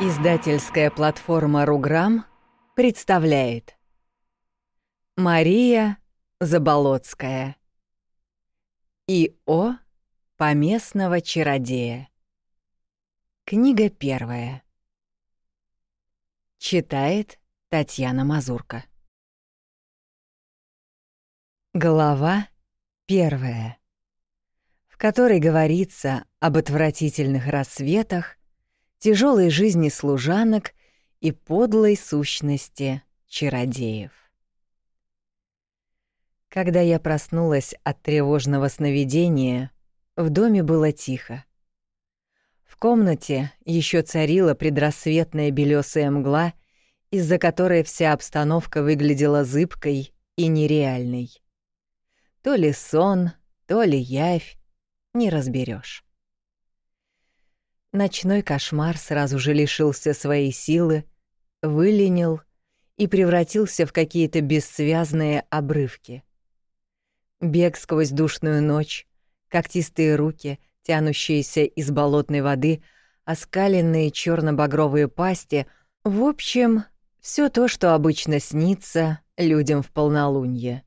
Издательская платформа «Руграм» представляет. Мария Заболоцкая. И.О. Поместного чародея. Книга первая. Читает Татьяна Мазурка. Глава первая, в которой говорится об отвратительных рассветах тяжелой жизни служанок и подлой сущности чародеев. Когда я проснулась от тревожного сновидения, в доме было тихо. В комнате еще царила предрассветная белесая мгла, из-за которой вся обстановка выглядела зыбкой и нереальной. То ли сон, то ли явь, не разберешь. Ночной кошмар сразу же лишился своей силы, выленил и превратился в какие-то бессвязные обрывки. Бег сквозь душную ночь, когтистые руки, тянущиеся из болотной воды, оскаленные черно багровые пасти — в общем, все то, что обычно снится людям в полнолуние.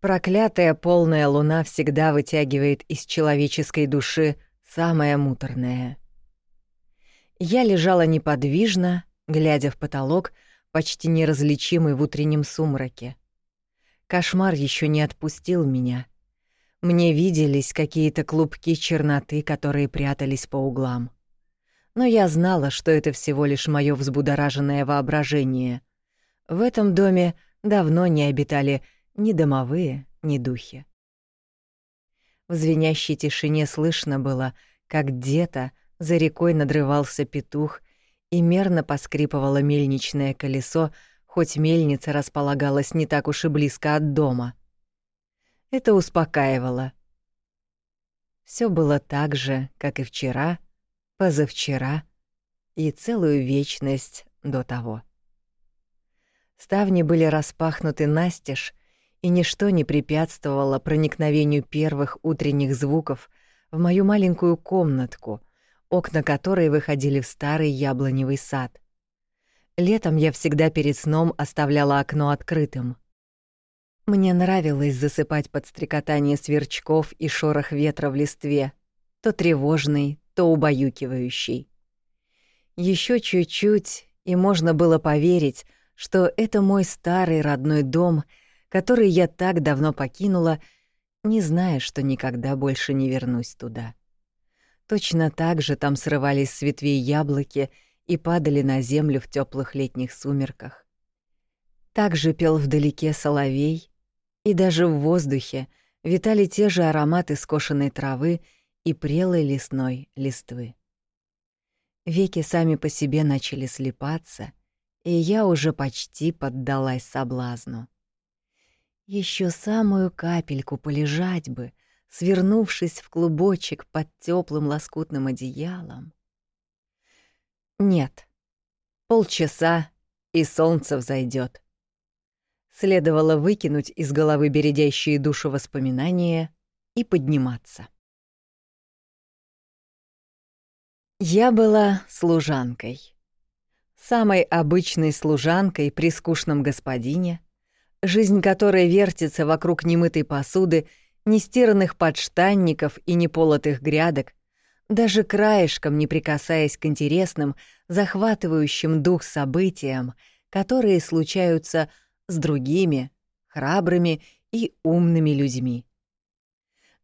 Проклятая полная луна всегда вытягивает из человеческой души — самое муторное. Я лежала неподвижно, глядя в потолок, почти неразличимый в утреннем сумраке. Кошмар еще не отпустил меня. Мне виделись какие-то клубки черноты, которые прятались по углам. Но я знала, что это всего лишь мое взбудораженное воображение. В этом доме давно не обитали ни домовые, ни духи. В звенящей тишине слышно было, как где-то за рекой надрывался петух и мерно поскрипывало мельничное колесо, хоть мельница располагалась не так уж и близко от дома. Это успокаивало. Все было так же, как и вчера, позавчера и целую вечность до того. Ставни были распахнуты настежь, и ничто не препятствовало проникновению первых утренних звуков в мою маленькую комнатку, окна которой выходили в старый яблоневый сад. Летом я всегда перед сном оставляла окно открытым. Мне нравилось засыпать под стрекотание сверчков и шорох ветра в листве, то тревожный, то убаюкивающий. Еще чуть-чуть, и можно было поверить, что это мой старый родной дом — который я так давно покинула, не зная, что никогда больше не вернусь туда. Точно так же там срывались с ветвей яблоки и падали на землю в теплых летних сумерках. Так же пел вдалеке соловей, и даже в воздухе витали те же ароматы скошенной травы и прелой лесной листвы. Веки сами по себе начали слепаться, и я уже почти поддалась соблазну. Еще самую капельку полежать бы, свернувшись в клубочек под теплым лоскутным одеялом. Нет, полчаса, и солнце взойдет. Следовало выкинуть из головы бередящие душу воспоминания и подниматься. Я была служанкой. Самой обычной служанкой при скучном господине — жизнь которой вертится вокруг немытой посуды, нестиранных подштанников и неполотых грядок, даже краешком не прикасаясь к интересным, захватывающим дух событиям, которые случаются с другими, храбрыми и умными людьми.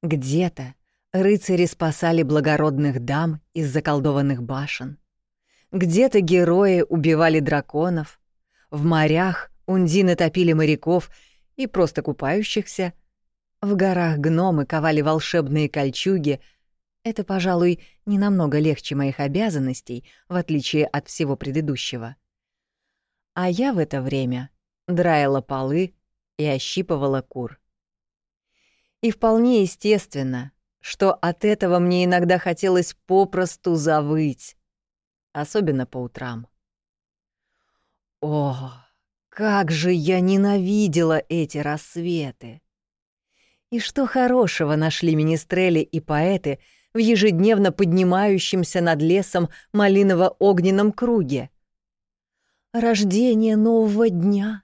Где-то рыцари спасали благородных дам из заколдованных башен. Где-то герои убивали драконов. В морях Ундины топили моряков и просто купающихся. В горах гномы ковали волшебные кольчуги. Это, пожалуй, не намного легче моих обязанностей, в отличие от всего предыдущего. А я в это время драила полы и ощипывала кур. И вполне естественно, что от этого мне иногда хотелось попросту завыть, особенно по утрам. Ох! Как же я ненавидела эти рассветы! И что хорошего нашли министрели и поэты в ежедневно поднимающемся над лесом малиново-огненном круге. Рождение нового дня,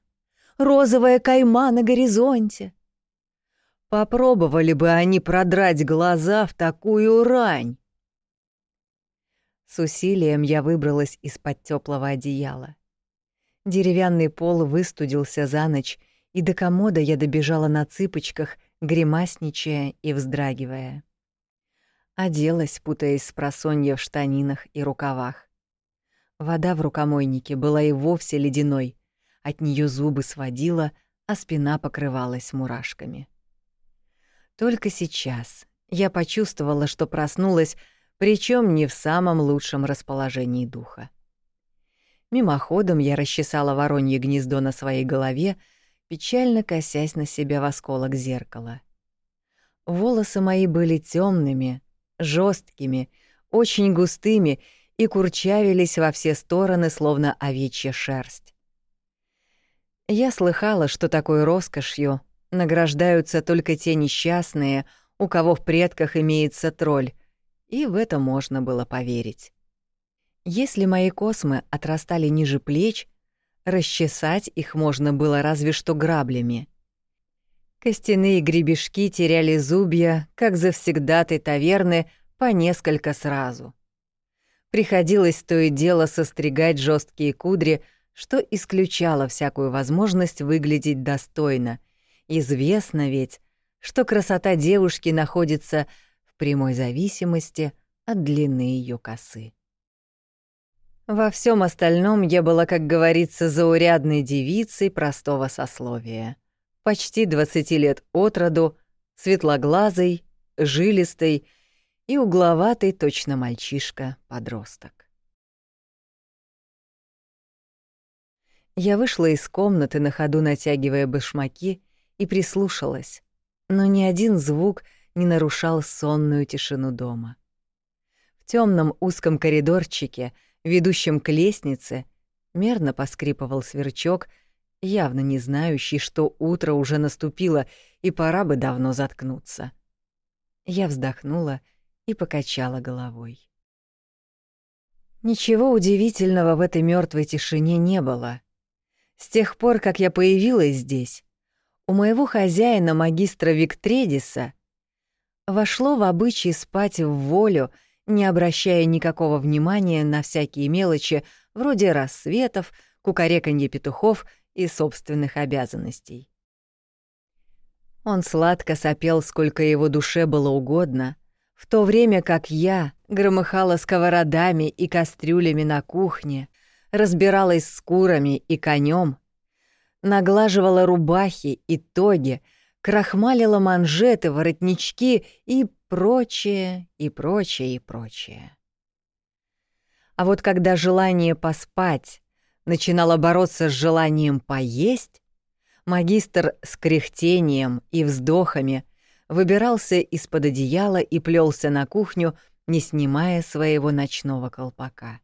розовая кайма на горизонте. Попробовали бы они продрать глаза в такую рань. С усилием я выбралась из-под теплого одеяла. Деревянный пол выстудился за ночь, и до комода я добежала на цыпочках, гримасничая и вздрагивая. Оделась, путаясь с просонья в штанинах и рукавах. Вода в рукомойнике была и вовсе ледяной, от нее зубы сводила, а спина покрывалась мурашками. Только сейчас я почувствовала, что проснулась причем не в самом лучшем расположении духа. Мимоходом я расчесала воронье гнездо на своей голове, печально косясь на себя в осколок зеркала. Волосы мои были темными, жесткими, очень густыми и курчавились во все стороны, словно овечья шерсть. Я слыхала, что такой роскошью награждаются только те несчастные, у кого в предках имеется тролль, и в это можно было поверить. Если мои космы отрастали ниже плеч, расчесать их можно было разве что граблями. Костяные гребешки теряли зубья, как завсегдаты таверны, по несколько сразу. Приходилось то и дело состригать жесткие кудри, что исключало всякую возможность выглядеть достойно. Известно ведь, что красота девушки находится прямой зависимости от длины ее косы. Во всем остальном я была, как говорится, заурядной девицей простого сословия. Почти 20 лет от роду, светлоглазой, жилистой и угловатый точно мальчишка-подросток. Я вышла из комнаты на ходу, натягивая башмаки, и прислушалась, но ни один звук — не нарушал сонную тишину дома. В темном узком коридорчике, ведущем к лестнице, мерно поскрипывал сверчок, явно не знающий, что утро уже наступило и пора бы давно заткнуться. Я вздохнула и покачала головой. Ничего удивительного в этой мертвой тишине не было. С тех пор, как я появилась здесь, у моего хозяина, магистра Виктредиса, вошло в обычай спать в волю, не обращая никакого внимания на всякие мелочи вроде рассветов, кукареканье петухов и собственных обязанностей. Он сладко сопел, сколько его душе было угодно, в то время как я громыхала сковородами и кастрюлями на кухне, разбиралась с курами и конем, наглаживала рубахи и тоги, крахмалила манжеты, воротнички и прочее, и прочее, и прочее. А вот когда желание поспать начинало бороться с желанием поесть, магистр с кряхтением и вздохами выбирался из-под одеяла и плелся на кухню, не снимая своего ночного колпака.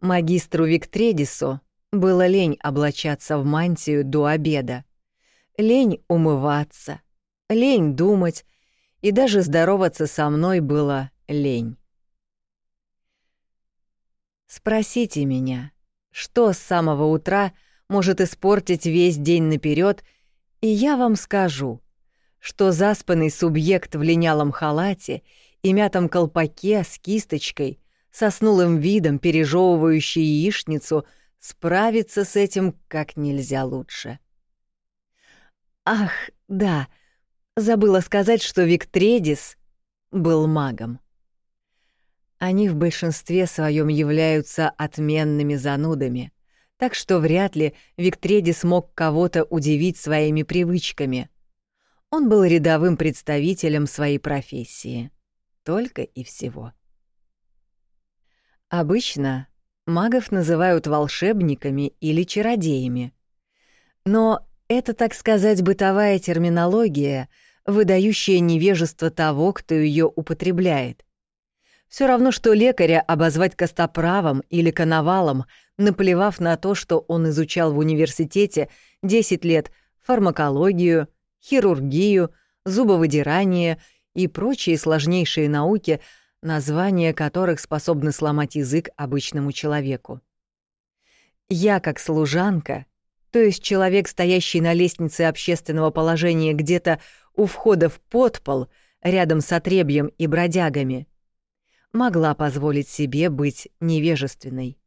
Магистру Виктредису было лень облачаться в мантию до обеда, лень умываться, лень думать, и даже здороваться со мной было лень. Спросите меня, что с самого утра может испортить весь день наперед, и я вам скажу, что заспанный субъект в линялом халате и мятом колпаке с кисточкой, со снулым видом, пережевывающий яичницу, справится с этим как нельзя лучше. Ах, да, забыла сказать, что Виктредис был магом. Они в большинстве своем являются отменными занудами, так что вряд ли Виктредис мог кого-то удивить своими привычками. Он был рядовым представителем своей профессии. Только и всего. Обычно магов называют волшебниками или чародеями. Но это, так сказать, бытовая терминология, выдающая невежество того, кто ее употребляет. Все равно, что лекаря обозвать костоправом или коновалом, наплевав на то, что он изучал в университете 10 лет фармакологию, хирургию, зубовыдирание и прочие сложнейшие науки, названия которых способны сломать язык обычному человеку. Я, как служанка, то есть человек, стоящий на лестнице общественного положения где-то у входа в подпол, рядом с отребьем и бродягами, могла позволить себе быть невежественной.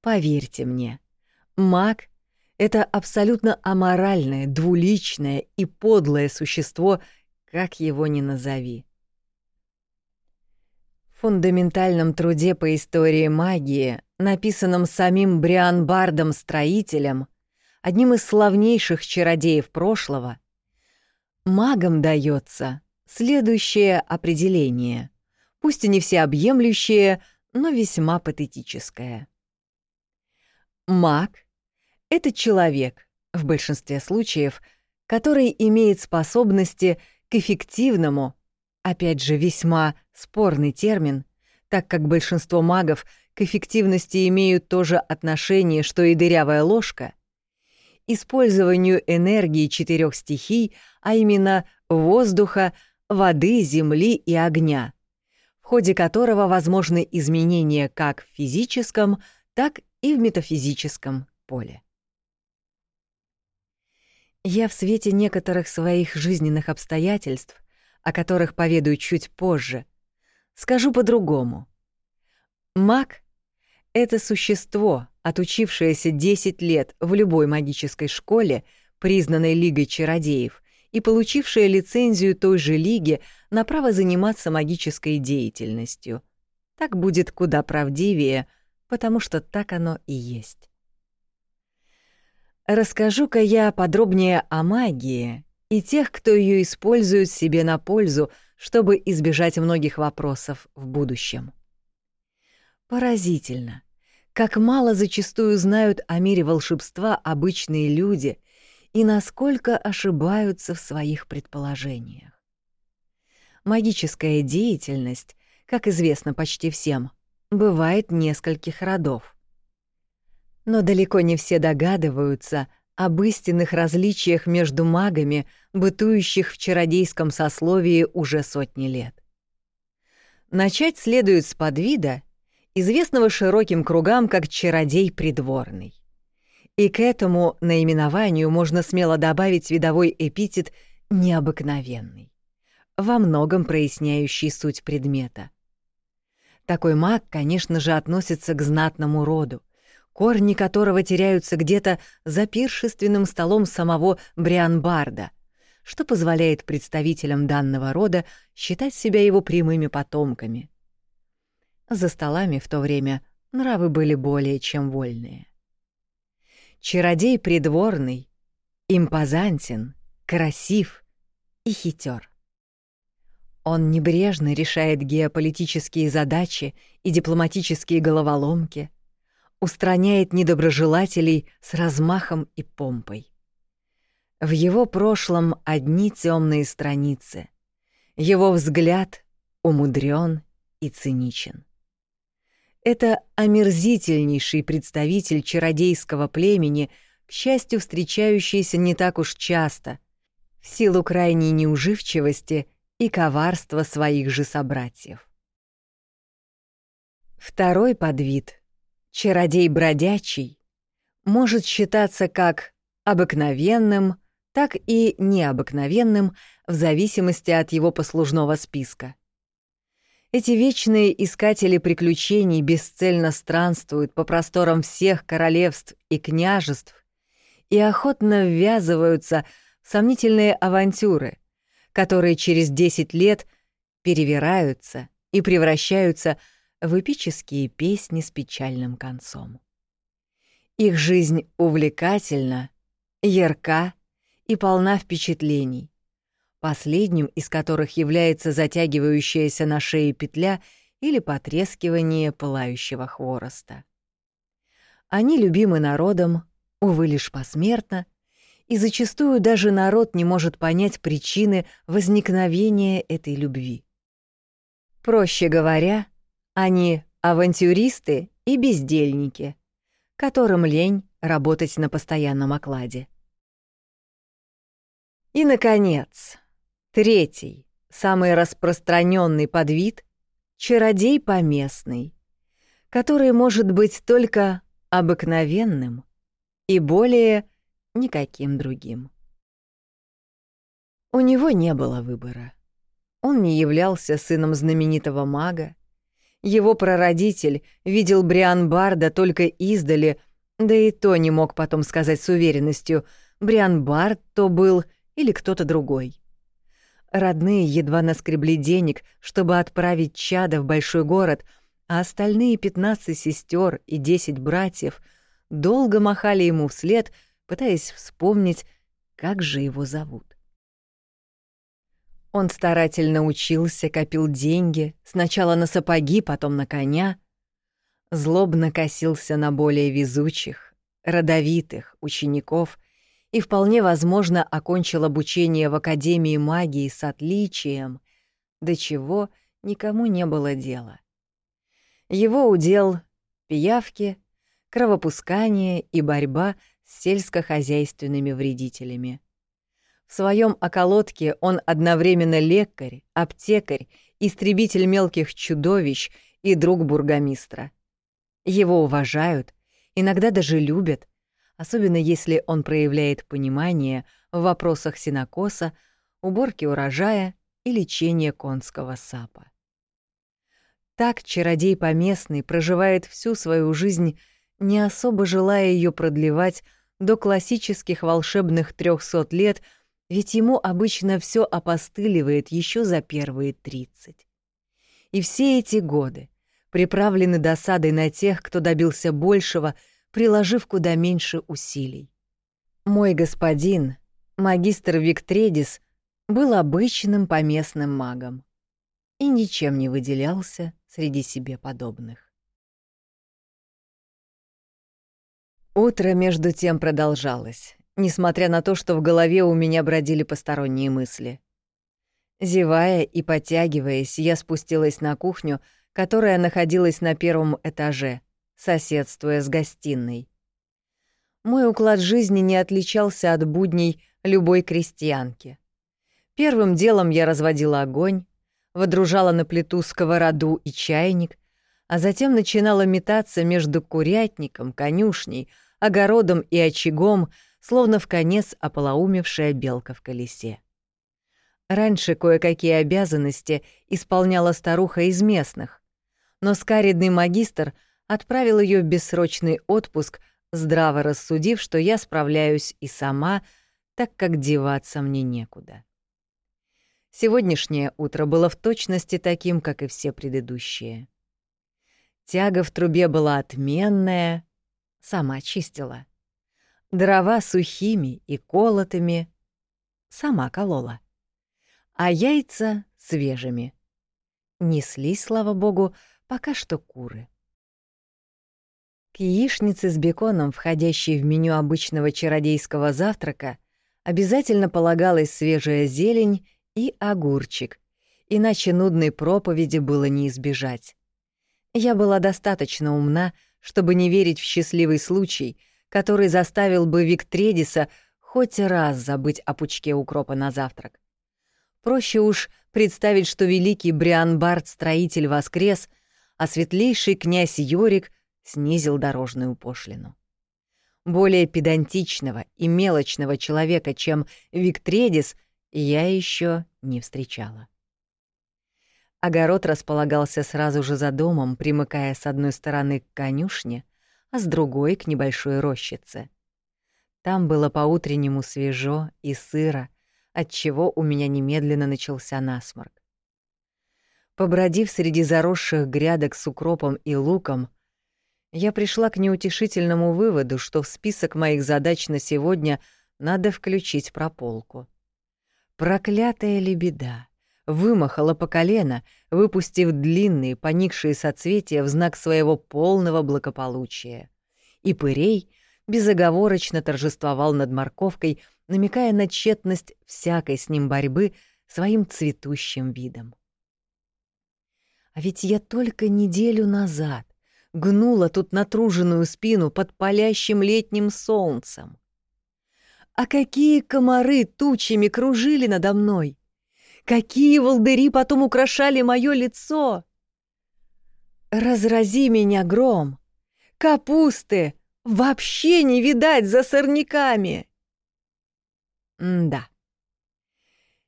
Поверьте мне, маг — это абсолютно аморальное, двуличное и подлое существо, как его ни назови. В фундаментальном труде по истории магии, написанном самим Бриан Бардом-строителем, одним из славнейших чародеев прошлого, магам дается следующее определение, пусть и не всеобъемлющее, но весьма патетическое. Маг — это человек, в большинстве случаев, который имеет способности к эффективному, опять же весьма спорный термин, так как большинство магов к эффективности имеют то же отношение, что и дырявая ложка, использованию энергии четырех стихий, а именно воздуха, воды, земли и огня, в ходе которого возможны изменения как в физическом, так и в метафизическом поле. Я в свете некоторых своих жизненных обстоятельств, о которых поведаю чуть позже, скажу по-другому. Маг — это существо, отучившееся 10 лет в любой магической школе, признанной Лигой чародеев, и получившее лицензию той же лиги на право заниматься магической деятельностью. Так будет куда правдивее — потому что так оно и есть. Расскажу-ка я подробнее о магии и тех, кто ее использует себе на пользу, чтобы избежать многих вопросов в будущем. Поразительно, как мало зачастую знают о мире волшебства обычные люди и насколько ошибаются в своих предположениях. Магическая деятельность, как известно почти всем, бывает нескольких родов. Но далеко не все догадываются об истинных различиях между магами, бытующих в чародейском сословии уже сотни лет. Начать следует с подвида, известного широким кругам как чародей придворный. И к этому наименованию можно смело добавить видовой эпитет «необыкновенный», во многом проясняющий суть предмета — такой маг, конечно же, относится к знатному роду, корни которого теряются где-то за пиршественным столом самого Брианбарда, что позволяет представителям данного рода считать себя его прямыми потомками. За столами в то время нравы были более чем вольные. Чародей придворный, импозантен, красив и хитер. Он небрежно решает геополитические задачи и дипломатические головоломки, устраняет недоброжелателей с размахом и помпой. В его прошлом одни темные страницы. Его взгляд умудрен и циничен. Это омерзительнейший представитель чародейского племени, к счастью, встречающийся не так уж часто, в силу крайней неуживчивости — и коварство своих же собратьев. Второй подвид, чародей бродячий, может считаться как обыкновенным, так и необыкновенным в зависимости от его послужного списка. Эти вечные искатели приключений бесцельно странствуют по просторам всех королевств и княжеств и охотно ввязываются в сомнительные авантюры, которые через 10 лет перевираются и превращаются в эпические песни с печальным концом. Их жизнь увлекательна, ярка и полна впечатлений, последним из которых является затягивающаяся на шее петля или потрескивание пылающего хвороста. Они любимы народом, увы, лишь посмертно, и зачастую даже народ не может понять причины возникновения этой любви. Проще говоря, они авантюристы и бездельники, которым лень работать на постоянном окладе. И, наконец, третий, Самый распространенный подвид — чародей поместный, который может быть только обыкновенным и более никаким другим. У него не было выбора. Он не являлся сыном знаменитого мага. Его прародитель видел Бриан Барда только издали, да и то не мог потом сказать с уверенностью, Бриан Бард то был или кто-то другой. Родные едва наскребли денег, чтобы отправить чада в большой город, а остальные 15 сестер и 10 братьев долго махали ему вслед, пытаясь вспомнить, как же его зовут. Он старательно учился, копил деньги, сначала на сапоги, потом на коня. Злобно косился на более везучих, родовитых учеников и вполне возможно окончил обучение в Академии магии с отличием, до чего никому не было дела. Его удел — пиявки, кровопускание и борьба с сельскохозяйственными вредителями — в своем околотке он одновременно лекарь, аптекарь, истребитель мелких чудовищ и друг бургомистра. Его уважают, иногда даже любят, особенно если он проявляет понимание в вопросах синокоса, уборки урожая и лечения конского сапа. Так чародей поместный проживает всю свою жизнь, не особо желая ее продлевать до классических волшебных трехсот лет — ведь ему обычно все опостыливает еще за первые тридцать. И все эти годы приправлены досадой на тех, кто добился большего, приложив куда меньше усилий. Мой господин, магистр Виктредис, был обычным поместным магом и ничем не выделялся среди себе подобных. Утро между тем продолжалось несмотря на то, что в голове у меня бродили посторонние мысли. Зевая и потягиваясь, я спустилась на кухню, которая находилась на первом этаже, соседствуя с гостиной. Мой уклад жизни не отличался от будней любой крестьянки. Первым делом я разводила огонь, водружала на плиту сковороду и чайник, а затем начинала метаться между курятником, конюшней, огородом и очагом, словно в конец ополоумевшая белка в колесе. Раньше кое-какие обязанности исполняла старуха из местных, но скаридный магистр отправил ее в бессрочный отпуск, здраво рассудив, что я справляюсь и сама, так как деваться мне некуда. Сегодняшнее утро было в точности таким, как и все предыдущие. Тяга в трубе была отменная, сама чистила. Дрова сухими и колотыми сама колола, а яйца свежими. Несли, слава богу, пока что куры. К яичнице с беконом, входящей в меню обычного чародейского завтрака, обязательно полагалась свежая зелень и огурчик, иначе нудной проповеди было не избежать. Я была достаточно умна, чтобы не верить в счастливый случай — который заставил бы Виктредиса хоть раз забыть о пучке укропа на завтрак. Проще уж представить, что великий Брианбард строитель воскрес, а светлейший князь Йорик снизил дорожную пошлину. Более педантичного и мелочного человека, чем Виктредис, я еще не встречала. Огород располагался сразу же за домом, примыкая с одной стороны к конюшне, а с другой — к небольшой рощице. Там было по-утреннему свежо и сыро, отчего у меня немедленно начался насморк. Побродив среди заросших грядок с укропом и луком, я пришла к неутешительному выводу, что в список моих задач на сегодня надо включить прополку. Проклятая лебеда! вымахала по колено, выпустив длинные, поникшие соцветия в знак своего полного благополучия. И пырей безоговорочно торжествовал над морковкой, намекая на тщетность всякой с ним борьбы своим цветущим видом. А ведь я только неделю назад гнула тут натруженную спину под палящим летним солнцем. А какие комары тучами кружили надо мной! Какие волдыри потом украшали мое лицо! Разрази меня гром! Капусты вообще не видать за сорняками! да.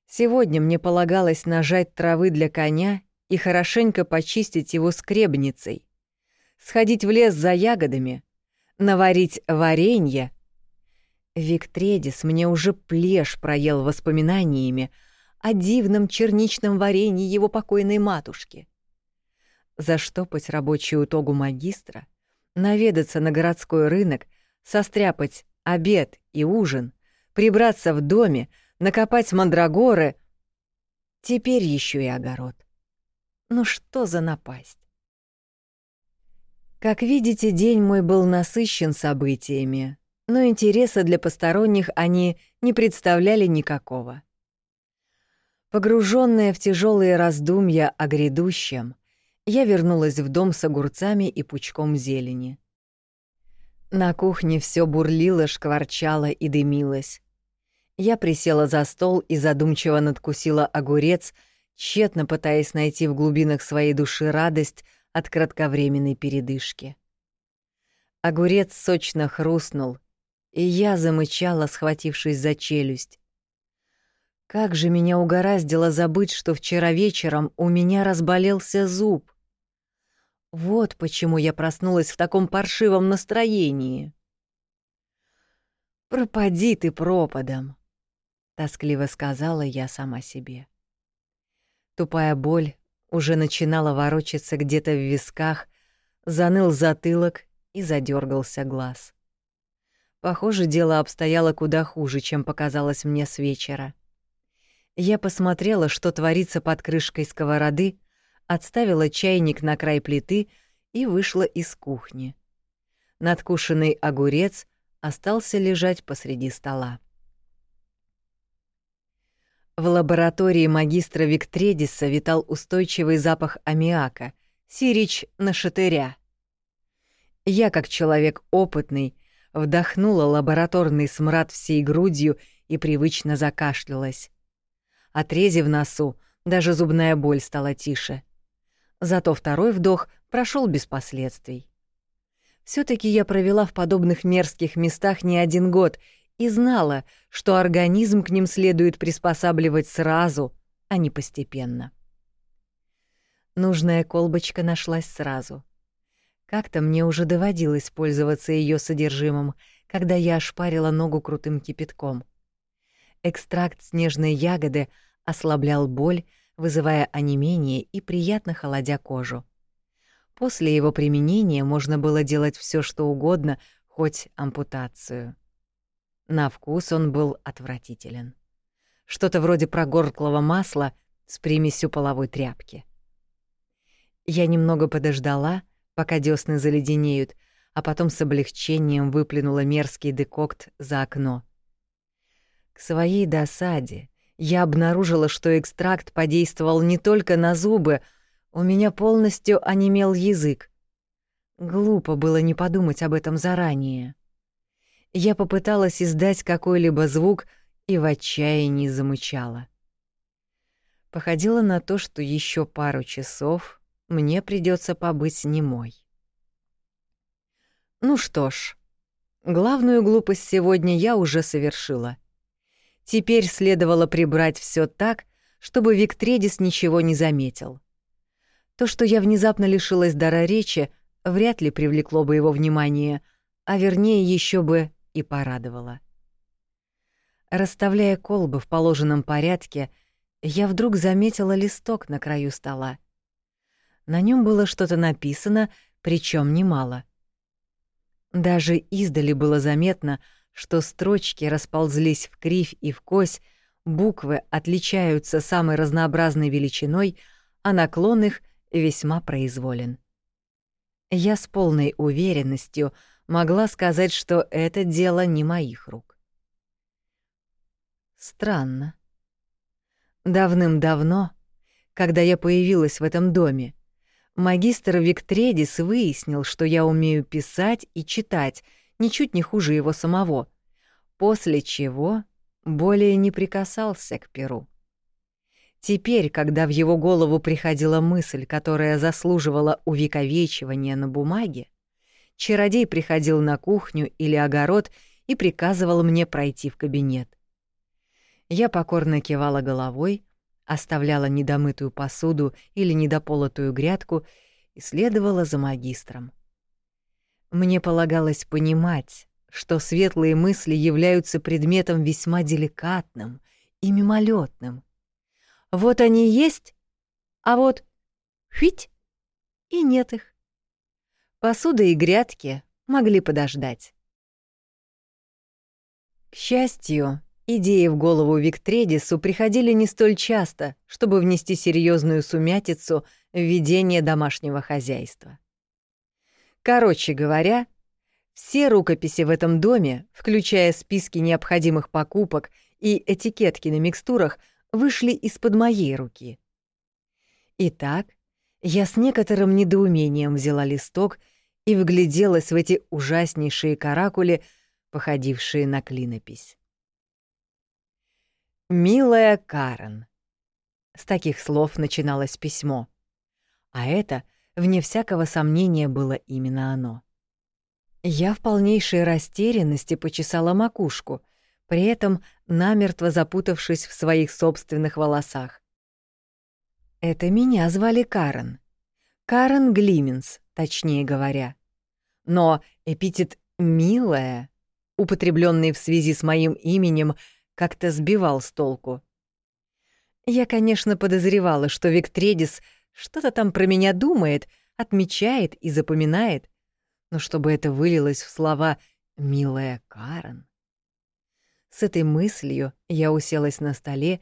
Сегодня мне полагалось нажать травы для коня и хорошенько почистить его скребницей, сходить в лес за ягодами, наварить варенье. Виктредис мне уже плешь проел воспоминаниями о дивном черничном варенье его покойной матушки. Заштопать рабочую тогу магистра, наведаться на городской рынок, состряпать обед и ужин, прибраться в доме, накопать мандрагоры. Теперь еще и огород. Ну что за напасть? Как видите, день мой был насыщен событиями, но интереса для посторонних они не представляли никакого. Погруженная в тяжелые раздумья о грядущем, я вернулась в дом с огурцами и пучком зелени. На кухне все бурлило, шкварчало и дымилось. Я присела за стол и задумчиво надкусила огурец, тщетно пытаясь найти в глубинах своей души радость от кратковременной передышки. Огурец сочно хрустнул, и я замычала, схватившись за челюсть. Как же меня угораздило забыть, что вчера вечером у меня разболелся зуб. Вот почему я проснулась в таком паршивом настроении. «Пропади ты пропадом!» — тоскливо сказала я сама себе. Тупая боль уже начинала ворочаться где-то в висках, заныл затылок и задергался глаз. Похоже, дело обстояло куда хуже, чем показалось мне с вечера. Я посмотрела, что творится под крышкой сковороды, отставила чайник на край плиты и вышла из кухни. Надкушенный огурец остался лежать посреди стола. В лаборатории магистра Виктредиса витал устойчивый запах аммиака, сирич на шатыря. Я, как человек опытный, вдохнула лабораторный смрад всей грудью и привычно закашлялась. Отрезив носу, даже зубная боль стала тише. Зато второй вдох прошел без последствий. все таки я провела в подобных мерзких местах не один год и знала, что организм к ним следует приспосабливать сразу, а не постепенно. Нужная колбочка нашлась сразу. Как-то мне уже доводилось пользоваться ее содержимым, когда я ошпарила ногу крутым кипятком. Экстракт снежной ягоды ослаблял боль, вызывая онемение и приятно холодя кожу. После его применения можно было делать все, что угодно, хоть ампутацию. На вкус он был отвратителен. Что-то вроде прогорклого масла с примесью половой тряпки. Я немного подождала, пока десны заледенеют, а потом с облегчением выплюнула мерзкий декокт за окно. К своей досаде я обнаружила, что экстракт подействовал не только на зубы, у меня полностью онемел язык. Глупо было не подумать об этом заранее. Я попыталась издать какой-либо звук и в отчаянии замычала. Походило на то, что еще пару часов мне придется побыть немой. Ну что ж, главную глупость сегодня я уже совершила. Теперь следовало прибрать все так, чтобы Виктредис ничего не заметил. То, что я внезапно лишилась дара речи, вряд ли привлекло бы его внимание, а вернее еще бы и порадовала. Расставляя колбы в положенном порядке, я вдруг заметила листок на краю стола. На нем было что-то написано, причем немало. Даже издали было заметно, что строчки расползлись в кривь и в кось, буквы отличаются самой разнообразной величиной, а наклон их весьма произволен. Я с полной уверенностью — могла сказать, что это дело не моих рук. Странно. Давным-давно, когда я появилась в этом доме, магистр Виктредис выяснил, что я умею писать и читать, ничуть не хуже его самого, после чего более не прикасался к перу. Теперь, когда в его голову приходила мысль, которая заслуживала увековечивания на бумаге, чародей приходил на кухню или огород и приказывал мне пройти в кабинет. Я покорно кивала головой, оставляла недомытую посуду или недополотую грядку и следовала за магистром. Мне полагалось понимать, что светлые мысли являются предметом весьма деликатным и мимолетным. Вот они есть, а вот хвить и нет их. Посуда и грядки могли подождать. К счастью, идеи в голову Виктредису приходили не столь часто, чтобы внести серьезную сумятицу в ведение домашнего хозяйства. Короче говоря, все рукописи в этом доме, включая списки необходимых покупок и этикетки на микстурах, вышли из-под моей руки. Итак, я с некоторым недоумением взяла листок и вгляделась в эти ужаснейшие каракули, походившие на клинопись. «Милая Карен». С таких слов начиналось письмо. А это, вне всякого сомнения, было именно оно. Я в полнейшей растерянности почесала макушку, при этом намертво запутавшись в своих собственных волосах. Это меня звали Карен. Карен Глименс, точнее говоря. Но эпитет «милая», употребленный в связи с моим именем, как-то сбивал с толку. Я, конечно, подозревала, что Виктредис что-то там про меня думает, отмечает и запоминает, но чтобы это вылилось в слова «милая Карен». С этой мыслью я уселась на столе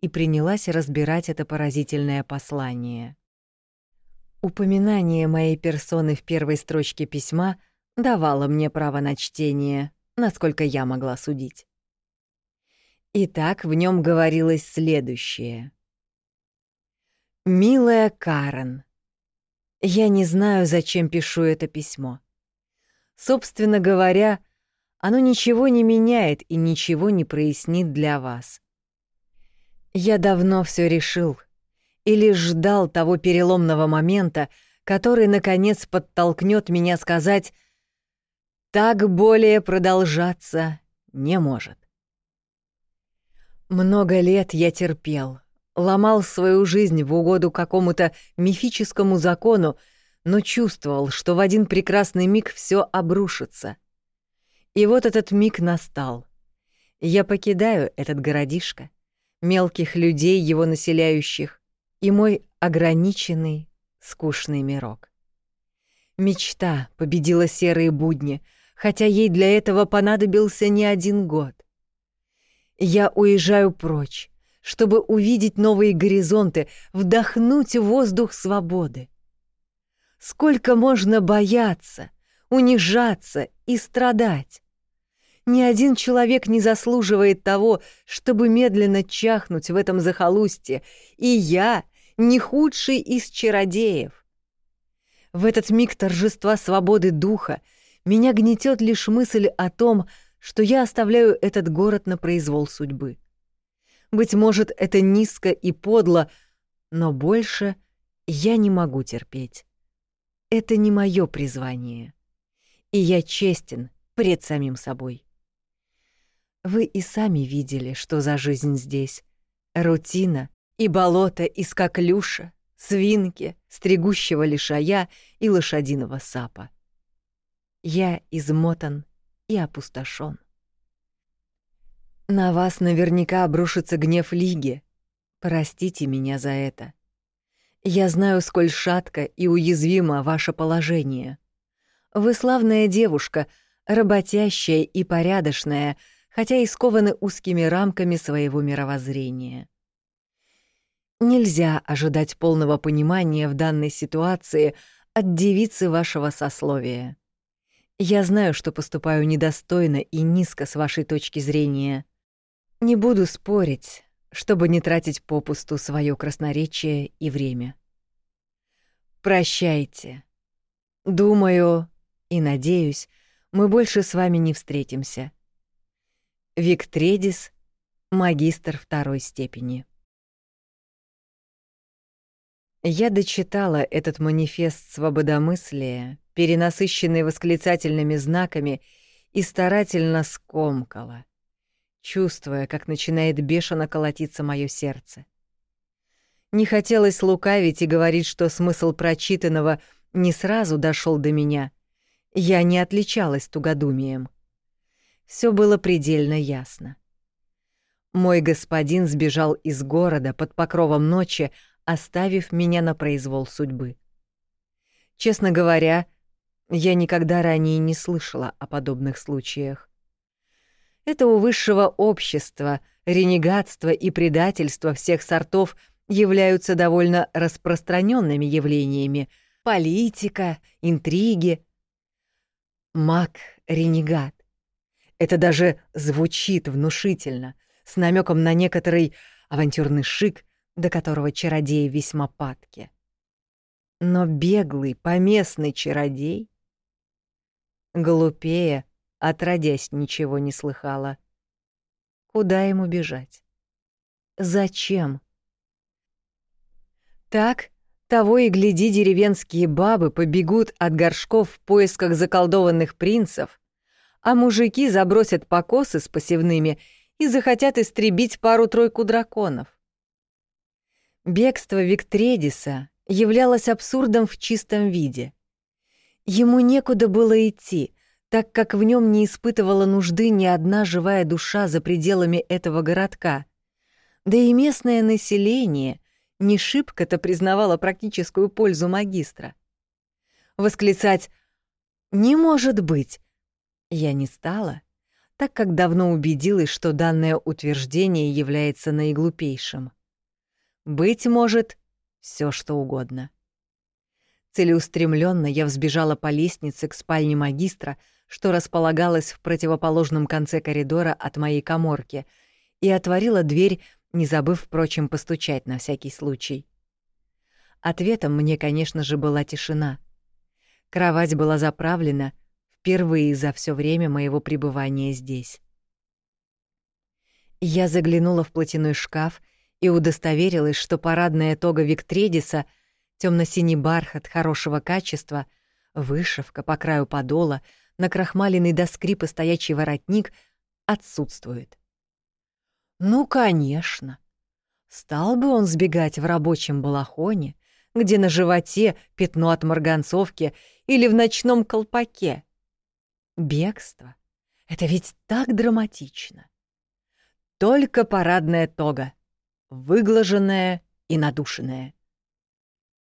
и принялась разбирать это поразительное послание. Упоминание моей персоны в первой строчке письма давало мне право на чтение, насколько я могла судить. Итак, в нем говорилось следующее. «Милая Карен, я не знаю, зачем пишу это письмо. Собственно говоря, оно ничего не меняет и ничего не прояснит для вас. Я давно все решил — и лишь ждал того переломного момента, который, наконец, подтолкнет меня сказать «Так более продолжаться не может». Много лет я терпел, ломал свою жизнь в угоду какому-то мифическому закону, но чувствовал, что в один прекрасный миг все обрушится. И вот этот миг настал. Я покидаю этот городишко, мелких людей, его населяющих, и мой ограниченный, скучный мирок. Мечта победила серые будни, хотя ей для этого понадобился не один год. Я уезжаю прочь, чтобы увидеть новые горизонты, вдохнуть воздух свободы. Сколько можно бояться, унижаться и страдать? Ни один человек не заслуживает того, чтобы медленно чахнуть в этом захолустье, и я не худший из чародеев. В этот миг торжества свободы духа меня гнетет лишь мысль о том, что я оставляю этот город на произвол судьбы. Быть может, это низко и подло, но больше я не могу терпеть. Это не мое призвание. И я честен пред самим собой. Вы и сами видели, что за жизнь здесь. Рутина и болото из коклюша, свинки, стригущего лишая и лошадиного сапа. Я измотан и опустошен. На вас наверняка обрушится гнев Лиги. Простите меня за это. Я знаю, сколь шатко и уязвимо ваше положение. Вы славная девушка, работящая и порядочная, хотя и скованы узкими рамками своего мировоззрения. Нельзя ожидать полного понимания в данной ситуации от девицы вашего сословия. Я знаю, что поступаю недостойно и низко с вашей точки зрения. Не буду спорить, чтобы не тратить попусту свое красноречие и время. Прощайте. Думаю и надеюсь, мы больше с вами не встретимся. Виктредис, магистр второй степени. Я дочитала этот манифест свободомыслия, перенасыщенный восклицательными знаками, и старательно скомкала, чувствуя, как начинает бешено колотиться мое сердце. Не хотелось лукавить и говорить, что смысл прочитанного не сразу дошел до меня. Я не отличалась тугодумием. Все было предельно ясно. Мой господин сбежал из города под покровом ночи, оставив меня на произвол судьбы. Честно говоря, я никогда ранее не слышала о подобных случаях. Это у высшего общества ренегатство и предательство всех сортов являются довольно распространенными явлениями. Политика, интриги. Маг-ренегат. Это даже звучит внушительно, с намеком на некоторый авантюрный шик, до которого чародеи весьма падки. Но беглый, поместный чародей? Глупее, отродясь, ничего не слыхала. Куда ему бежать? Зачем? Так, того и гляди, деревенские бабы побегут от горшков в поисках заколдованных принцев, а мужики забросят покосы с посевными и захотят истребить пару-тройку драконов. Бегство Виктредиса являлось абсурдом в чистом виде. Ему некуда было идти, так как в нем не испытывала нужды ни одна живая душа за пределами этого городка. Да и местное население не шибко-то признавало практическую пользу магистра. Восклицать «Не может быть!» я не стала, так как давно убедилась, что данное утверждение является наиглупейшим. Быть может, все что угодно. Целеустремленно я взбежала по лестнице к спальне магистра, что располагалась в противоположном конце коридора от моей коморки, и отворила дверь, не забыв, впрочем, постучать на всякий случай. Ответом мне, конечно же, была тишина. Кровать была заправлена, впервые за все время моего пребывания здесь. Я заглянула в платяной шкаф и удостоверилась, что парадная тога Виктредиса, темно-синий бархат хорошего качества, вышивка по краю подола, накрахмаленный до скрипа стоячий воротник отсутствует. Ну, конечно. Стал бы он сбегать в рабочем балахоне, где на животе пятно от марганцовки или в ночном колпаке. Бегство — это ведь так драматично. Только парадная тога, выглаженная и надушенная.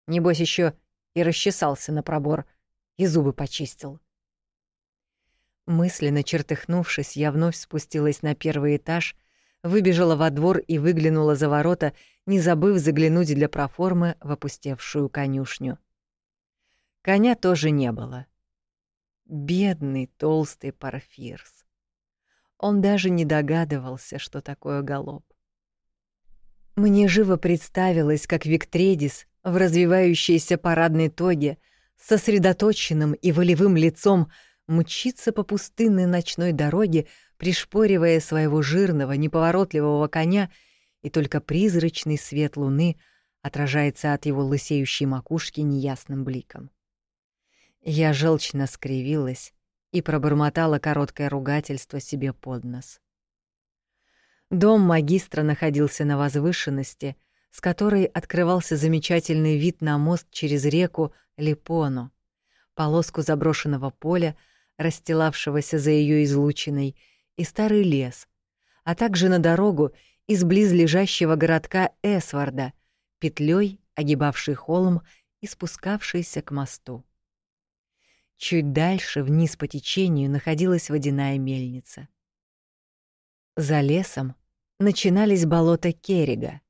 Небось еще и расчесался на пробор, и зубы почистил. Мысленно чертыхнувшись, я вновь спустилась на первый этаж, выбежала во двор и выглянула за ворота, не забыв заглянуть для проформы в опустевшую конюшню. Коня тоже не было. Бедный толстый Парфирс. Он даже не догадывался, что такое галоп. Мне живо представилось, как Виктредис в развивающейся парадной тоге, сосредоточенным и волевым лицом, мчится по пустынной ночной дороге, пришпоривая своего жирного, неповоротливого коня, и только призрачный свет луны отражается от его лысеющей макушки неясным бликом. Я желчно скривилась и пробормотала короткое ругательство себе под нос. Дом магистра находился на возвышенности, с которой открывался замечательный вид на мост через реку Липону, полоску заброшенного поля, расстилавшегося за ее излучиной, и старый лес, а также на дорогу из близлежащего городка Эсварда, петлей огибавший холм и спускавшийся к мосту. Чуть дальше, вниз по течению, находилась водяная мельница. За лесом начинались болота Керрига.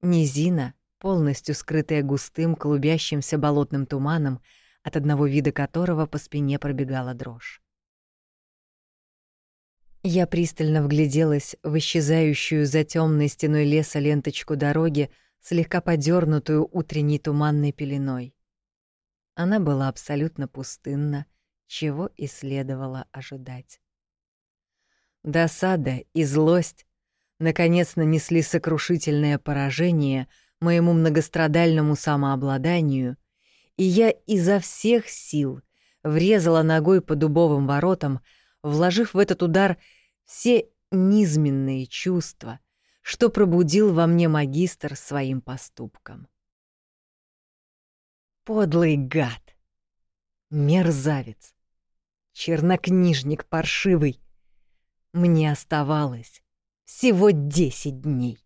Низина, полностью скрытая густым, клубящимся болотным туманом, от одного вида которого по спине пробегала дрожь. Я пристально вгляделась в исчезающую за темной стеной леса ленточку дороги, слегка подернутую утренней туманной пеленой. Она была абсолютно пустынна, чего и следовало ожидать. Досада и злость наконец нанесли сокрушительное поражение моему многострадальному самообладанию, и я изо всех сил врезала ногой по дубовым воротам, вложив в этот удар все низменные чувства, что пробудил во мне магистр своим поступком. Подлый гад! Мерзавец! Чернокнижник паршивый! Мне оставалось всего десять дней.